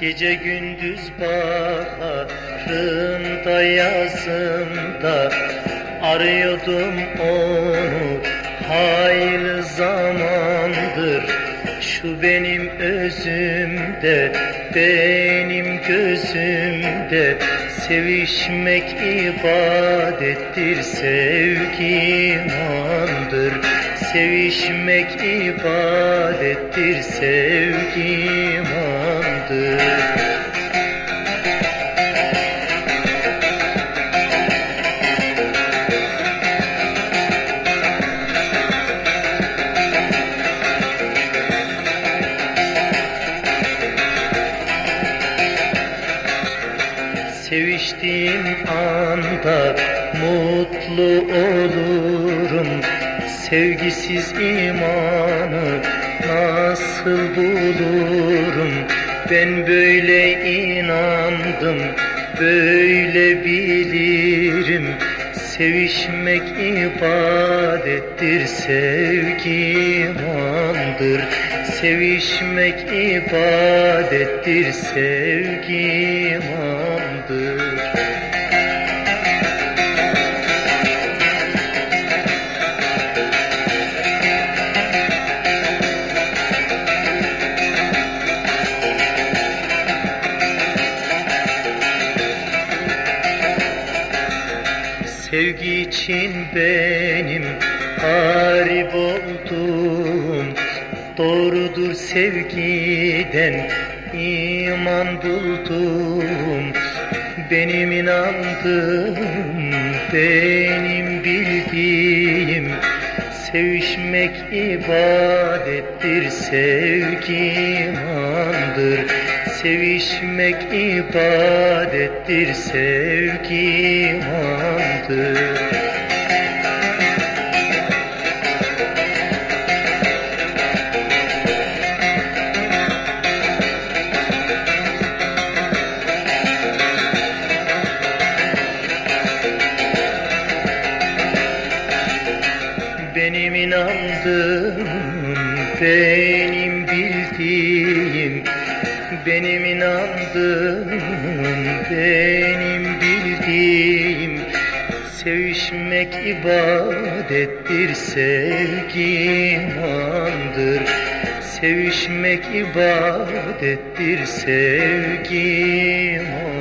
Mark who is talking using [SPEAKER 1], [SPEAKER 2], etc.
[SPEAKER 1] Gece gündüz baharında yazımda Arıyordum onu. Hayli zamandır Şu benim özümde, benim gözümde Sevişmek ibadettir, sevgi imandır Sevişmek ibadettir, sevgi imandır Seviştiğim anda mutlu olurum Sevgisiz imanı nasıl bulurum? Ben böyle inandım, böyle bilirim. Sevişmek ibadettir, sevgi imandır Sevişmek ibadettir, sevgi imandır Sevgi için benim garip oldum Doğrudur sevgiden iman buldum Benim inandığım, benim bildiğim Sevişmek ibadettir, sevgi imandır Sevişmek ibadettir, sevgi imandır Benim inandığım, benim bildiğim Benim inandığım, benim bildiğim Sevişmek ibadettir, sevgi imandır Sevişmek ibadettir, sevgi imandır